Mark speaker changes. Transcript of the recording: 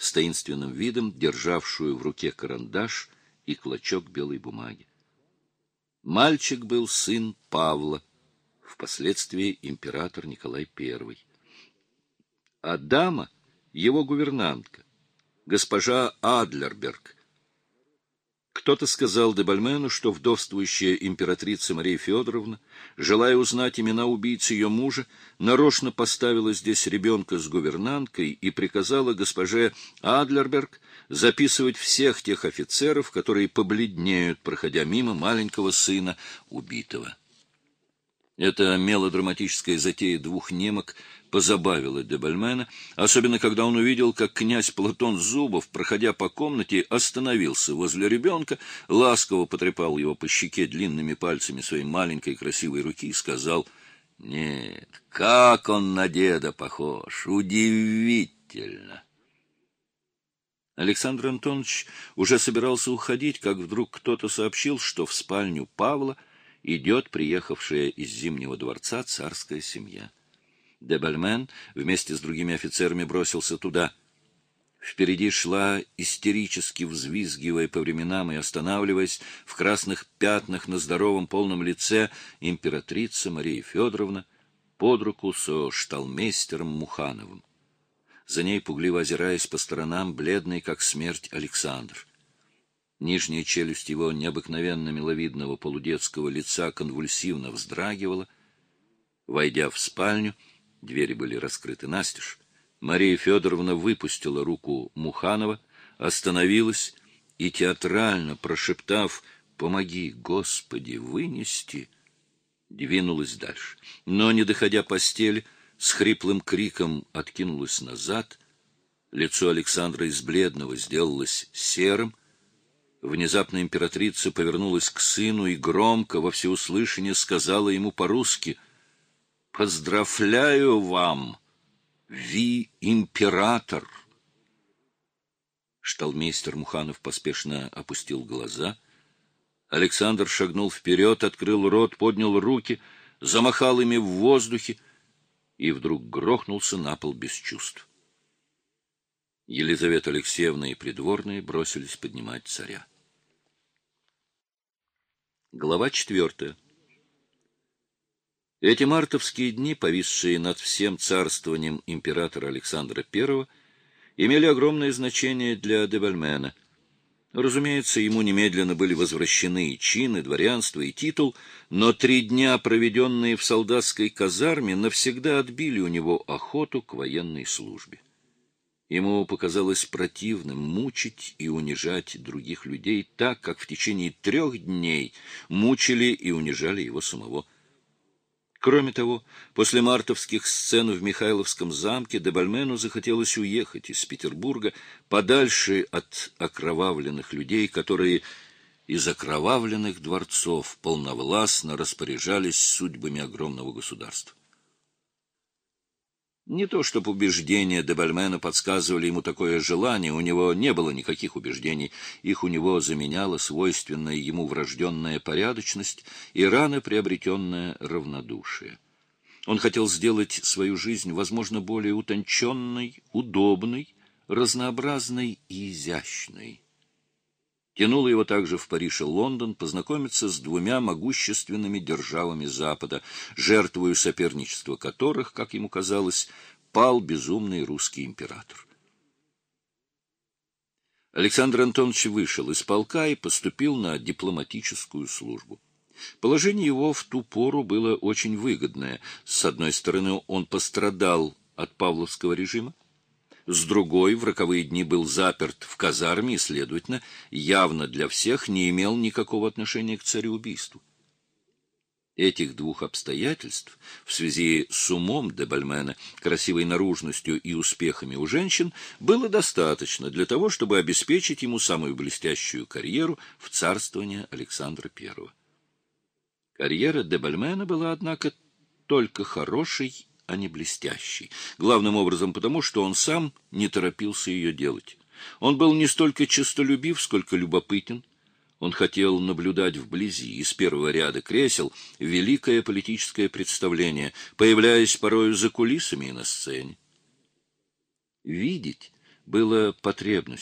Speaker 1: с таинственным видом державшую в руке карандаш и клочок белой бумаги. Мальчик был сын Павла, впоследствии император Николай I. А дама — его гувернантка, госпожа Адлерберг, кто-то сказал Дебальмену, что вдовствующая императрица Мария Федоровна, желая узнать имена убийцы ее мужа, нарочно поставила здесь ребенка с гувернанткой и приказала госпоже Адлерберг записывать всех тех офицеров, которые побледнеют, проходя мимо маленького сына убитого. Эта мелодраматическая затея двух немок позабавила Дебальмена, особенно когда он увидел, как князь Платон Зубов, проходя по комнате, остановился возле ребенка, ласково потрепал его по щеке длинными пальцами своей маленькой красивой руки и сказал, «Нет, как он на деда похож! Удивительно!» Александр Антонович уже собирался уходить, как вдруг кто-то сообщил, что в спальню Павла идет приехавшая из Зимнего дворца царская семья. Дебальмен вместе с другими офицерами бросился туда. Впереди шла, истерически взвизгивая по временам и останавливаясь, в красных пятнах на здоровом полном лице императрица Мария Федоровна под руку со шталмейстером Мухановым. За ней, пугливо озираясь по сторонам, бледный, как смерть, Александр. Нижняя челюсть его необыкновенно миловидного полудетского лица конвульсивно вздрагивала. Войдя в спальню, Двери были раскрыты настежь. Мария Федоровна выпустила руку Муханова, остановилась и, театрально прошептав «Помоги, Господи, вынести!», двинулась дальше. Но, не доходя постели, с хриплым криком откинулась назад. Лицо Александра из бледного сделалось серым. Внезапно императрица повернулась к сыну и громко во всеуслышание сказала ему по-русски — Поздравляю вам, ви император. Шталмейстер Муханов поспешно опустил глаза. Александр шагнул вперед, открыл рот, поднял руки, замахал ими в воздухе и вдруг грохнулся на пол без чувств. Елизавета Алексеевна и придворные бросились поднимать царя. Глава четвертая. Эти мартовские дни, повисшие над всем царствованием императора Александра I, имели огромное значение для Девальмена. Разумеется, ему немедленно были возвращены и чины, дворянство, и титул, но три дня, проведенные в солдатской казарме, навсегда отбили у него охоту к военной службе. Ему показалось противным мучить и унижать других людей так, как в течение трех дней мучили и унижали его самого. Кроме того, после мартовских сцен в Михайловском замке Дебальмену захотелось уехать из Петербурга подальше от окровавленных людей, которые из окровавленных дворцов полновластно распоряжались судьбами огромного государства. Не то, чтобы убеждения Дебальмена подсказывали ему такое желание, у него не было никаких убеждений, их у него заменяла свойственная ему врожденная порядочность и рано приобретенное равнодушие. Он хотел сделать свою жизнь, возможно, более утонченной, удобной, разнообразной и изящной. Тянуло его также в Париж и Лондон познакомиться с двумя могущественными державами Запада, жертвою соперничества которых, как ему казалось, пал безумный русский император. Александр Антонович вышел из полка и поступил на дипломатическую службу. Положение его в ту пору было очень выгодное. С одной стороны, он пострадал от павловского режима, с другой в роковые дни был заперт в казарме и, следовательно, явно для всех не имел никакого отношения к цареубийству. Этих двух обстоятельств в связи с умом Дебальмена, красивой наружностью и успехами у женщин было достаточно для того, чтобы обеспечить ему самую блестящую карьеру в царствовании Александра I. Карьера Дебальмена была, однако, только хорошей а не блестящей. Главным образом потому, что он сам не торопился ее делать. Он был не столько честолюбив, сколько любопытен. Он хотел наблюдать вблизи, из первого ряда кресел, великое политическое представление, появляясь порою за кулисами и на сцене. Видеть было потребностью.